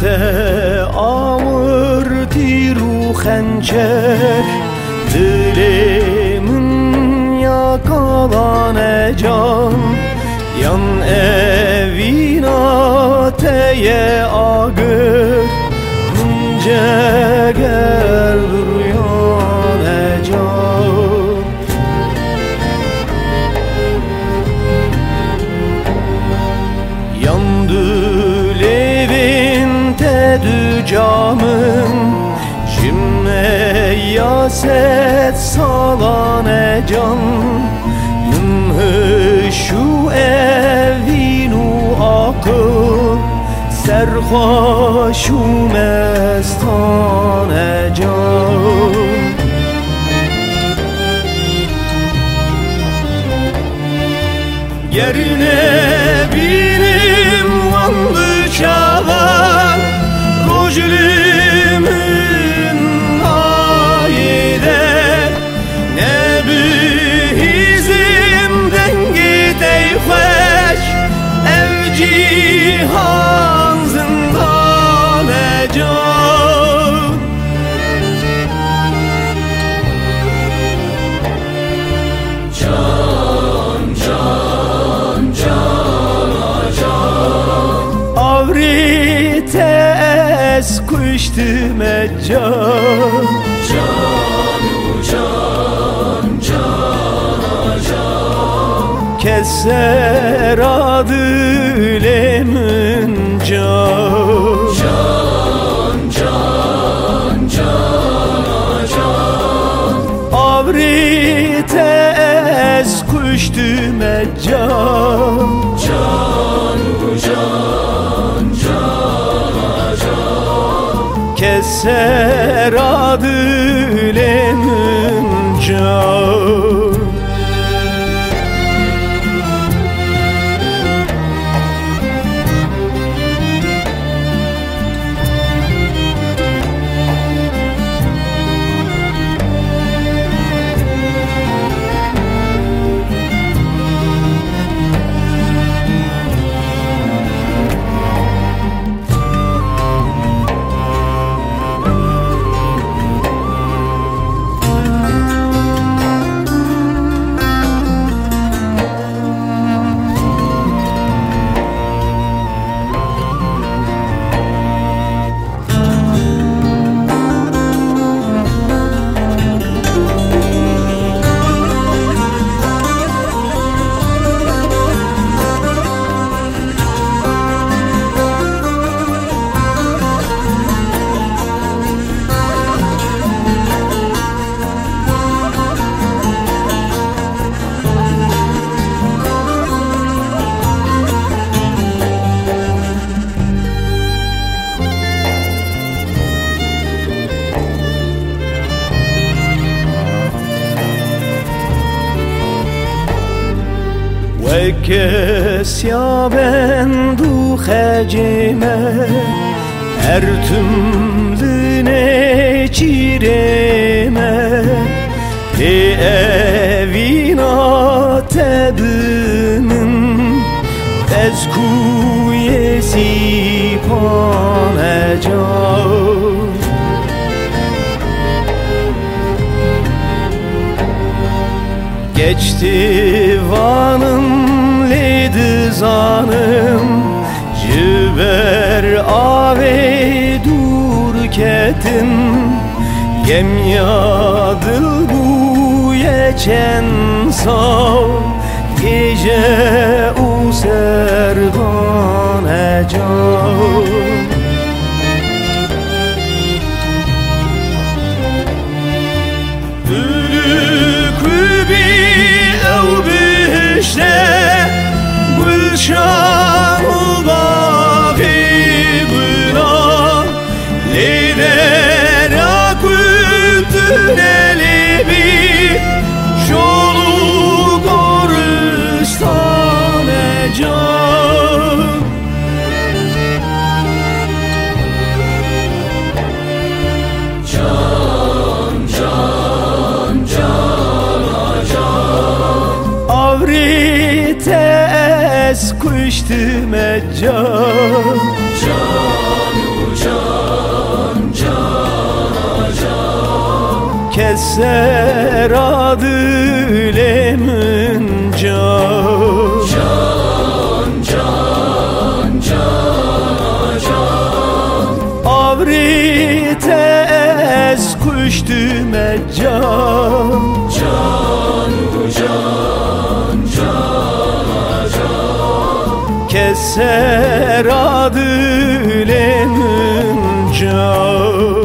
te ağır tiru xençer Dilimin yakalan can Yan evina teye ağır. Munce camın Cime yaset salane can. Yınhı şu evinu akıl. Serhoşu mestane can. Yerine Avrite es kuştu meccan. Keser adı lemin can. Avrite es kuştu meccan Keser adı lemin can kes ya ben du hecime Her tümlü ne çireme? E evina tebimin Ez Geçti ledi zanım Ciber ave dur ketim. Gem yadıl bu yeçen sav Gece u serdan ecan Ülük show düştüm e can Can can can can Keser adülemin can Can. Can can can Avrite es kuştum e can adı lemin can